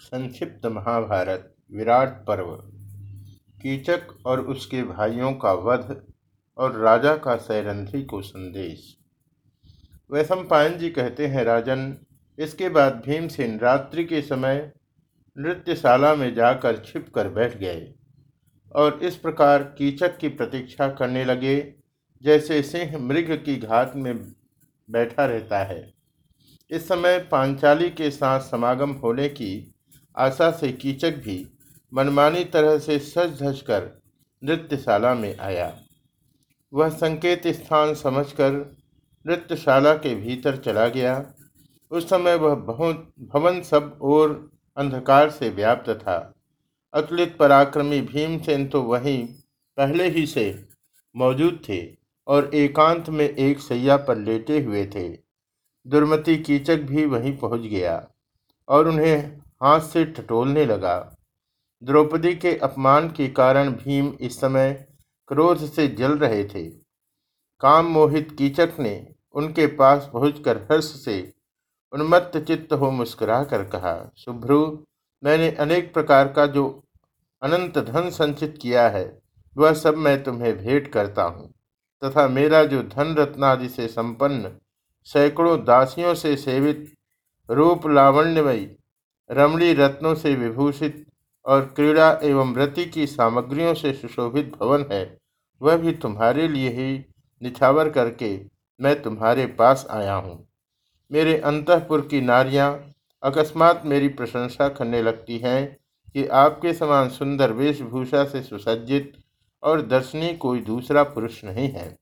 संक्षिप्त महाभारत, विराट पर्व। कीचक और उसके भाइयों का वध और राजा का सैरंध्री को संदेश। वैशम पायन जी कहते हैं, राजन, इसके बाद भीमसेन रात्रि के समय नृत्यशाला में जाकर छिप कर बैठ गए और इस प्रकार कीचक की प्रतीक्षा करने लगे, जैसे सिंह मृग की घात में बैठा रहता है। इस समय पांचाली के साथ समागम होने की आशा से कीचक भी मनमानी तरह से सज धज कर नृत्यशाला में आया। वह संकेत स्थान समझकर नृत्यशाला के भीतर चला गया। उस समय वह बहुत, भवन सब और अंधकार से व्याप्त था। अतुलित पराक्रमी भीमसेन तो वहीं पहले ही से मौजूद थे और एकांत में एक सैया पर लेटे हुए थे। दुर्मति कीचक भी वहीं पहुँच गया और उन्हें हाथ से टटोलने लगा। द्रौपदी के अपमान के कारण भीम इस समय क्रोध से जल रहे थे। काम मोहित कीचक ने उनके पास पहुंचकर हर्ष से उन्मत्त चित्त हो मुस्कुरा कर कहा शुभ्रु मैंने अनेक प्रकार का जो अनंत धन संचित किया है, वह सब मैं तुम्हें भेंट करता हूँ, तथा मेरा जो धन रत्नादि से संपन्न सैकड़ों दासियों से सेवित रूप लावण्यमयी रमणी रत्नों से विभूषित और क्रीड़ा एवं व्रति की सामग्रियों से सुशोभित भवन है। वह भी तुम्हारे लिए ही निछावर करके मैं तुम्हारे पास आया हूँ। मेरे अंतपुर की नारियाँ अकस्मात मेरी प्रशंसा करने लगती हैं कि आपके समान सुंदर वेशभूषा से सुसज्जित और दर्शनीय कोई दूसरा पुरुष नहीं है।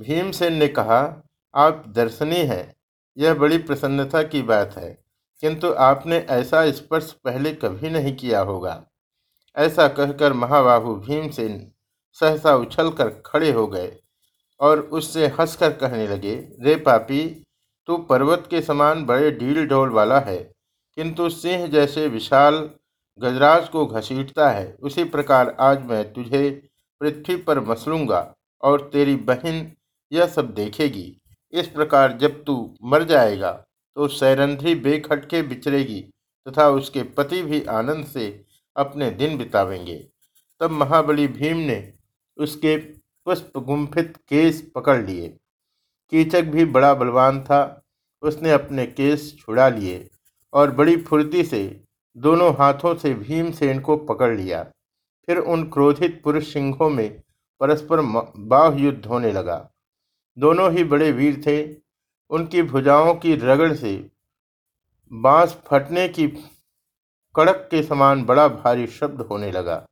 भीमसेन ने कहा, आप दर्शनीय हैं। यह बड़ी प्रसन्नता की बात है, किंतु आपने ऐसा स्पर्श पहले कभी नहीं किया होगा। ऐसा कहकर महाबाहु भीमसेन सहसा उछलकर खड़े हो गए और उससे हंसकर कहने लगे, रे पापी, तू पर्वत के समान बड़े ढील ढोल वाला है, किंतु सिंह जैसे विशाल गजराज को घसीटता है। उसी प्रकार आज मैं तुझे पृथ्वी पर मसलूँगा और तेरी बहन यह सब देखेगी। इस प्रकार जब तू मर जाएगा तो सैरंध्री बेखटके बिचरेगी तथा उसके पति भी आनंद से अपने दिन बितावेंगे। तब महाबली भीम ने उसके पुष्प गुम्फित केस पकड़ लिए। कीचक भी बड़ा बलवान था, उसने अपने केस छुड़ा लिए और बड़ी फुर्ती से दोनों हाथों से भीमसेन को पकड़ लिया। फिर उन क्रोधित पुरुष सिंहों में परस्पर बाह युद्ध होने लगा। दोनों ही बड़े वीर थे। उनकी भुजाओं की रगड़ से बाँस फटने की कड़क के समान बड़ा भारी शब्द होने लगा।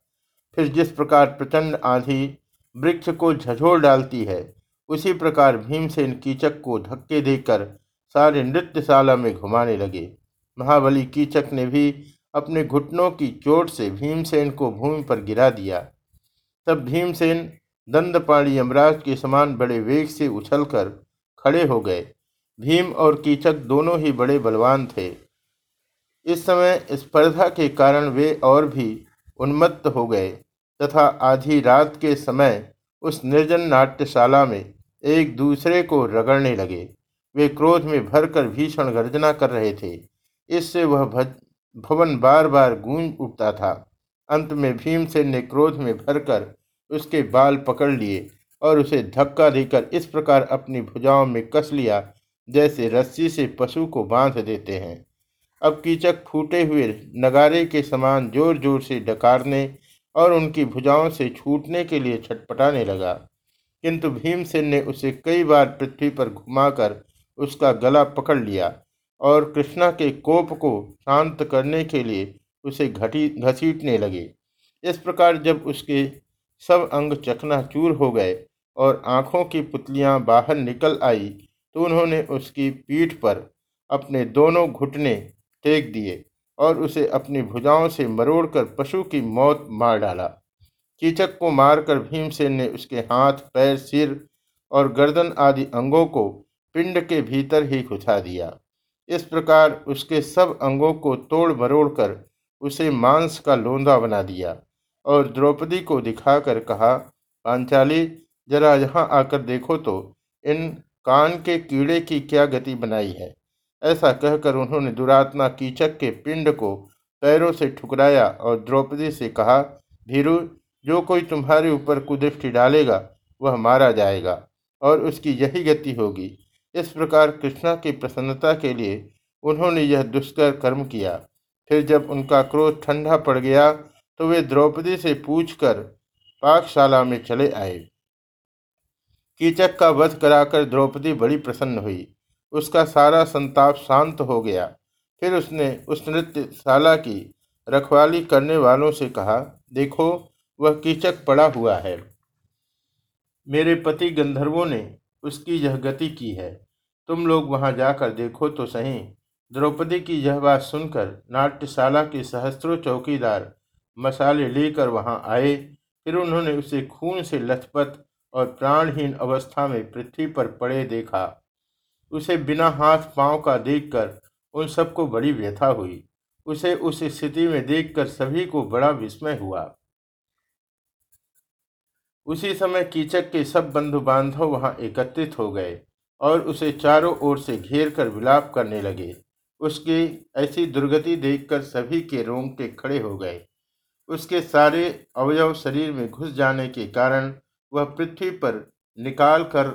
फिर जिस प्रकार प्रचंड आंधी वृक्ष को झझोर डालती है, उसी प्रकार भीमसेन कीचक को धक्के देकर सारे नृत्यशाला में घुमाने लगे। महाबली कीचक ने भी अपने घुटनों की चोट से भीमसेन को भूमि पर गिरा दिया। तब भीमसेन दंडपाणी यमराज के समान बड़े वेग से उछलकर खड़े हो गए। भीम और कीचक दोनों ही बड़े बलवान थे। इस समय स्पर्धा के कारण वे और भी उन्मत्त हो गए तथा आधी रात के समय उस निर्जन नाट्यशाला में एक दूसरे को रगड़ने लगे। वे क्रोध में भरकर भीषण गर्जना कर रहे थे। इससे वह भवन बार बार गूंज उठता था। अंत में भीमसेन ने क्रोध में भरकर उसके बाल पकड़ लिए और उसे धक्का देकर इस प्रकार अपनी भुजाओं में कस लिया, जैसे रस्सी से पशु को बाँध देते हैं। अब कीचक फूटे हुए नगारे के समान ज़ोर ज़ोर से डकारने और उनकी भुजाओं से छूटने के लिए छटपटाने लगा। किंतु भीमसेन ने उसे कई बार पृथ्वी पर घुमाकर उसका गला पकड़ लिया और कृष्णा के कोप को शांत करने के लिए उसे घटी, घसीटने लगे। इस प्रकार जब उसके सब अंग चकनाचूर हो गए और आँखों की पुतलियाँ बाहर निकल आई तो उन्होंने उसकी पीठ पर अपने दोनों घुटने टेक दिए और उसे अपनी भुजाओं से मरोड़कर पशु की मौत मार डाला। कीचक को मारकर भीमसेन ने उसके हाथ, पैर, सिर और गर्दन आदि अंगों को पिंड के भीतर ही घुसा दिया। इस प्रकार उसके सब अंगों को तोड़ मरोड़ उसे मांस का लोंदा बना दिया। और द्रौपदी को दिखाकर कहा, पांचाली, जरा यहाँ आकर देखो तो इन कान के कीड़े की क्या गति बनाई है? ऐसा कहकर उन्होंने दुरात्मा कीचक के पिंड को पैरों से ठुकराया और द्रौपदी से कहा, भीरु, जो कोई तुम्हारे ऊपर कुदृष्टि डालेगा, वह मारा जाएगा और उसकी यही गति होगी। इस प्रकार कृष्णा की प्रसन्नता के लिए उन्होंने यह दुष्कर कर्म किया। फिर जब उनका क्रोध ठंडा पड़ गया तो वे द्रौपदी से पूछकर पाकशाला में चले आए। कीचक का वध कराकर द्रौपदी बड़ी प्रसन्न हुई। उसका सारा संताप शांत हो गया। फिर उसने उस नृत्यशाला की रखवाली करने वालों से कहा, देखो, वह कीचक पड़ा हुआ है। मेरे पति गंधर्वों ने उसकी यह गति की है। तुम लोग वहाँ जाकर देखो तो सही। द्रौपदी की यह बात सुनकर नाट्यशाला के सहस्त्रों चौकीदार मसाले लेकर वहाँ आए। फिर उन्होंने उसे खून से लथपथ और प्राणहीन अवस्था में पृथ्वी पर पड़े देखा। उसे बिना हाथ पाँव का देखकर उन सबको बड़ी व्यथा हुई। उसे उस स्थिति में देखकर सभी को बड़ा विस्मय हुआ। उसी समय कीचक के सब बंधु बांधव वहाँ एकत्रित हो गए और उसे चारों ओर से घेर कर विलाप करने लगे। उसकी ऐसी दुर्गति देखकर सभी के रोंगटे खड़े हो गए। उसके सारे अवयव शरीर में घुस जाने के कारण वह पृथ्वी पर निकाल कर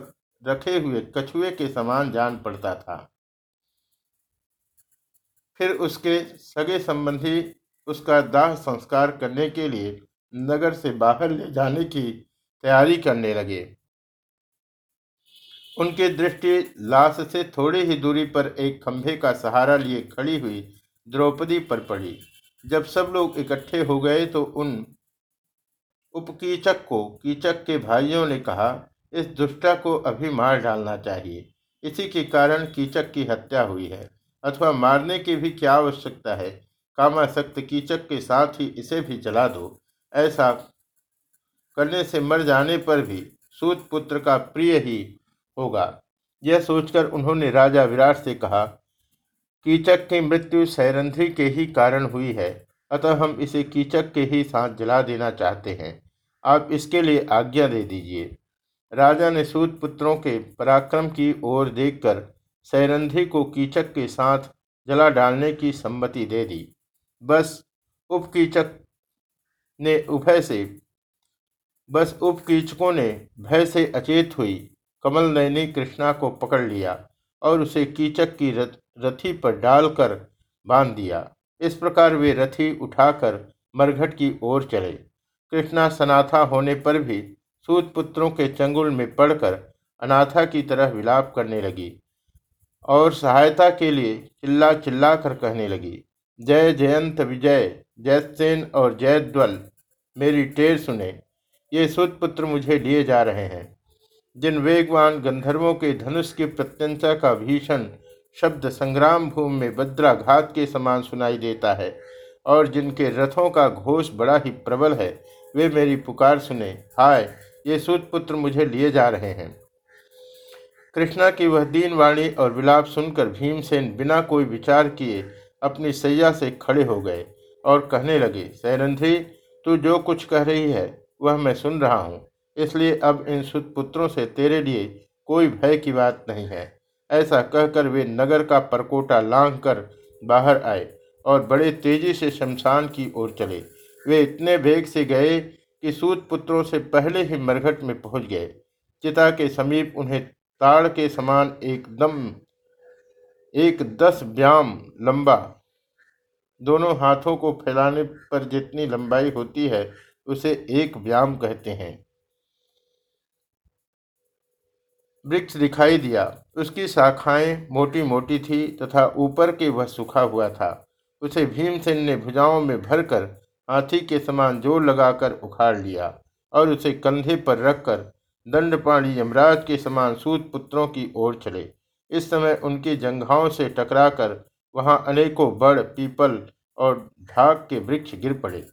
रखे हुए कछुए के समान जान पड़ता था। फिर उसके सगे संबंधी उसका दाह संस्कार करने के लिए नगर से बाहर ले जाने की तैयारी करने लगे। उनकी दृष्टि लाश से थोड़ी ही दूरी पर एक खंभे का सहारा लिए खड़ी हुई द्रौपदी पर पड़ी। जब सब लोग इकट्ठे हो गए तो उन उपकीचक को, कीचक के भाइयों ने कहा, इस दुष्टा को अभी मार डालना चाहिए। इसी के कारण कीचक की हत्या हुई है। अथवा मारने की भी क्या आवश्यकता है? कामाशक्त कीचक के साथ ही इसे भी जला दो। ऐसा करने से मर जाने पर भी सूत पुत्र का प्रिय ही होगा। यह सोचकर उन्होंने राजा विराट से कहा कीचक की मृत्यु सैरंध्री के ही कारण हुई है। अतः हम इसे कीचक के ही साथ जला देना चाहते हैं। आप इसके लिए आज्ञा दे दीजिए। राजा ने सूत पुत्रों के पराक्रम की ओर देखकर सैरंध्री को कीचक के साथ जला डालने की सम्मति दे दी। बस उपकीचक ने उभय से बस उपकीचकों ने भय से अचेत हुई। कमल नयनी कृष्णा को पकड़ लिया और उसे कीचक की रथ, रथी पर डालकर बाँध दिया। इस प्रकार वे रथी उठाकर मरघट की ओर चले। कृष्णा सनाथा होने पर भी सूत पुत्रों के चंगुल में पड़कर अनाथा की तरह विलाप करने लगी और सहायता के लिए चिल्ला चिल्ला कर कहने लगी, जय जयंत विजय जयसेन और जयद्वल मेरी टेर सुने। ये सुतपुत्र मुझे लिए जा रहे हैं। जिन वेगवान गंधर्वों के धनुष की प्रत्यंता का भीषण शब्द संग्राम भूमि में वज्राघात के समान सुनाई देता है, और जिनके रथों का घोष बड़ा ही प्रबल है, वे मेरी पुकार सुने, हाय, ये सूतपुत्र मुझे लिए जा रहे हैं। कृष्णा की वह दीन वाणी और विलाप सुनकर भीमसेन बिना कोई विचार किए अपनी सैया से खड़े हो गए और कहने लगे, सैरंधी, तू जो कुछ कह रही है, वह मैं सुन रहा हूँ, इसलिए अब इन सुतपुत्रों से तेरे लिए कोई भय की बात नहीं है। ऐसा कहकर वे नगर का परकोटा लांघ कर बाहर आए और बड़े तेज़ी से शमशान की ओर चले। वे इतने वेग से गए कि सूत पुत्रों से पहले ही मरघट में पहुँच गए। चिता के समीप उन्हें ताड़ के समान एकदम, एक दस व्याम लंबा, दोनों हाथों को फैलाने पर जितनी लंबाई होती है, उसे एक व्याम कहते हैं। वृक्ष दिखाई दिया। उसकी शाखाएँ मोटी मोटी थी तथा ऊपर के वह सूखा हुआ था। उसे भीमसेन ने भुजाओं में भरकर हाथी के समान ज़ोर लगाकर उखाड़ लिया और उसे कंधे पर रखकर दंडपाणी यमराज के समान सूत पुत्रों की ओर चले। इस समय उनकी जंघाओं से टकराकर वहाँ अनेकों बड़, पीपल और ढाक के वृक्ष गिर पड़े।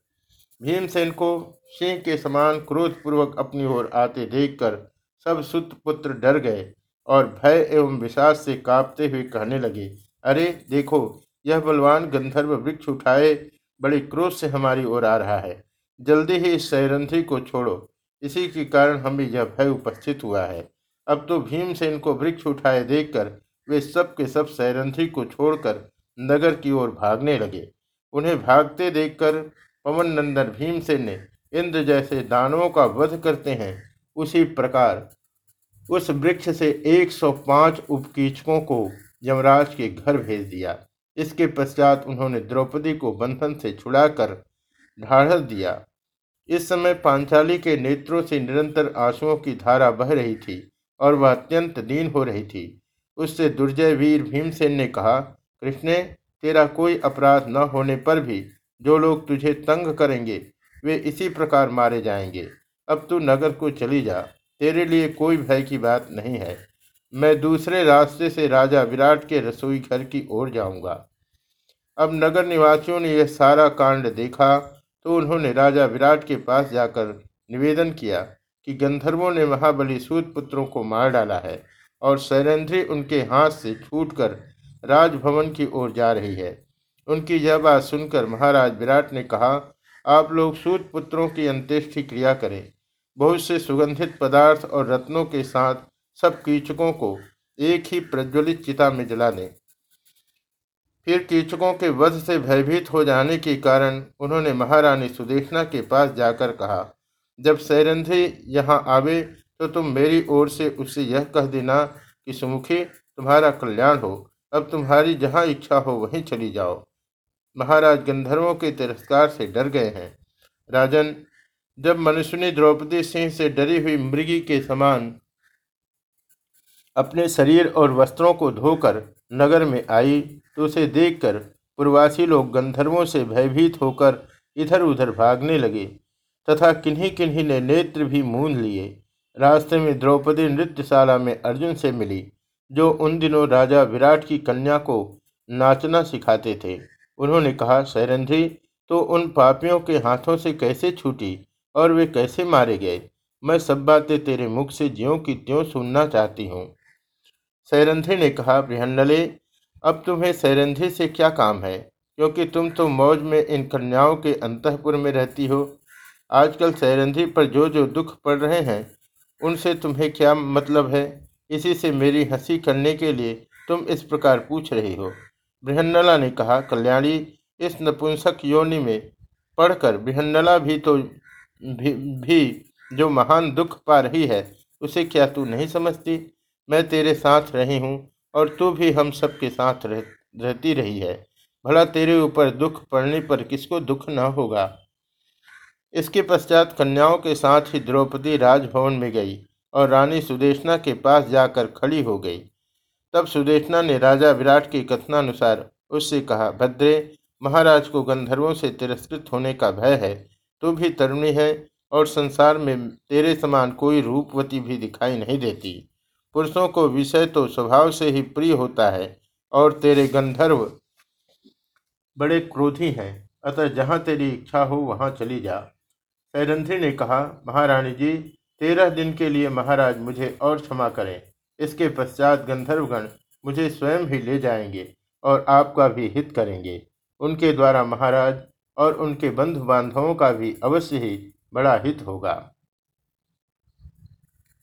भीमसेन को सिंह के समान क्रोधपूर्वक अपनी ओर आते देखकर सब सुत पुत्र डर गए और भय एवं विश्वास से कांपते हुए कहने लगे, अरे, देखो, यह बलवान गंधर्व वृक्ष उठाए बड़े क्रोध से हमारी ओर आ रहा है। जल्दी ही इस सैरंध्री को छोड़ो। इसी के कारण हमें यह भय उपस्थित हुआ है। अब तो भीमसेन को वृक्ष उठाए देखकर वे सब के सब सैरंथी को छोड़कर नगर की ओर भागने लगे। उन्हें भागते देखकर पवन नंदन भीमसेन ने इंद्र जैसे दानवों का वध करते हैं। उसी प्रकार उस वृक्ष से 105 उपकीचकों को यमराज के घर भेज दिया। इसके पश्चात उन्होंने द्रौपदी को बंधन से छुड़ाकर ढाढ़स दिया। इस समय पांचाली के नेत्रों से निरंतर आंसुओं की धारा बह रही थी और वह अत्यंत दीन हो रही थी। उससे दुर्जय वीर भीमसेन ने कहा, कृष्ण, तेरा कोई अपराध न होने पर भी जो लोग तुझे तंग करेंगे, वे इसी प्रकार मारे जाएँगे। अब तू नगर को चली जा। तेरे लिए कोई भय की बात नहीं है। मैं दूसरे रास्ते से राजा विराट के रसोई घर की ओर जाऊँगा। अब नगर निवासियों ने यह सारा कांड देखा तो उन्होंने राजा विराट के पास जाकर निवेदन किया कि गंधर्वों ने महाबली सूत पुत्रों को मार डाला है और शैलेंद्री उनके हाथ से छूटकर राजभवन की ओर जा रही है। उनकी यह बात सुनकर महाराज विराट ने कहा, आप लोग सूत पुत्रों की अंत्येष्टि क्रिया करें। बहुत से सुगंधित पदार्थ और रत्नों के साथ सब कीचकों को एक ही प्रज्वलित चिता में जला दें फिर कीचकों के वध से भयभीत हो जाने के कारण उन्होंने महारानी सुदेशना के पास जाकर कहा, जब सैरंधी यहाँ आवे तो तुम मेरी ओर से उसे यह कह देना कि सुमुखी, तुम्हारा कल्याण हो। अब तुम्हारी जहाँ इच्छा हो वहीं चली जाओ। महाराज गंधर्वों के तिरस्कार से डर गए हैं। राजन जब मनुष्य ने द्रौपदी सिंह से डरी हुई मृगी के समान अपने शरीर और वस्त्रों को धोकर नगर में आई तो उसे देखकर पूर्वासी लोग गंधर्वों से भयभीत होकर इधर उधर भागने लगे तथा किन्हीं किन्हीं ने नेत्र भी मूंद लिए। रास्ते में द्रौपदी नृत्यशाला में अर्जुन से मिली, जो उन दिनों राजा विराट की कन्या को नाचना सिखाते थे। उन्होंने कहा सैरंधी तो उन पापियों के हाथों से कैसे छूटी? और वे कैसे मारे गए? मैं सब बातें तेरे मुख से ज्यों की त्यों सुनना चाहती हूँ। सैरंधी ने कहा, बृहन्नले, अब तुम्हें सैरंधी से क्या काम है? क्योंकि तुम तो मौज में इन कन्याओं के अंतपुर में रहती हो। आजकल सैरंधी पर जो जो दुख पड़ रहे हैं, उनसे तुम्हें क्या मतलब है? इसी से मेरी हँसी करने के लिए तुम इस प्रकार पूछ रही हो। बृहन्नला ने कहा, कल्याणी, इस नपुंसक योनि में पढ़कर बृहन्नला भी तो भी, भी जो महान दुख पा रही है उसे क्या तू नहीं समझती? मैं तेरे साथ रही हूँ और तू भी हम सब के साथ रह, रहती रही है। भला तेरे ऊपर दुख पड़ने पर किसको दुख न होगा? इसके पश्चात कन्याओं के साथ ही द्रौपदी राजभवन में गई और रानी सुदेशना के पास जाकर खड़ी हो गई। तब सुदेशना ने राजा विराट के कथनानुसार उससे कहा भद्रे महाराज को गंधर्वों से तिरस्कृत होने का भय है। तू भी तरुणी है और संसार में तेरे समान कोई रूपवती भी दिखाई नहीं देती। पुरुषों को विषय तो स्वभाव से ही प्रिय होता है और तेरे गंधर्व बड़े क्रोधी हैं। अतः जहाँ तेरी इच्छा हो, वहाँ चली जा। सैरंधी ने कहा, महारानी जी, तेरह दिन के लिए महाराज मुझे और क्षमा करें। इसके पश्चात गंधर्वगण मुझे स्वयं ही ले जाएँगे और आपका भी हित करेंगे। उनके द्वारा महाराज और उनके बंधु बांधवों का भी अवश्य ही बड़ा हित होगा।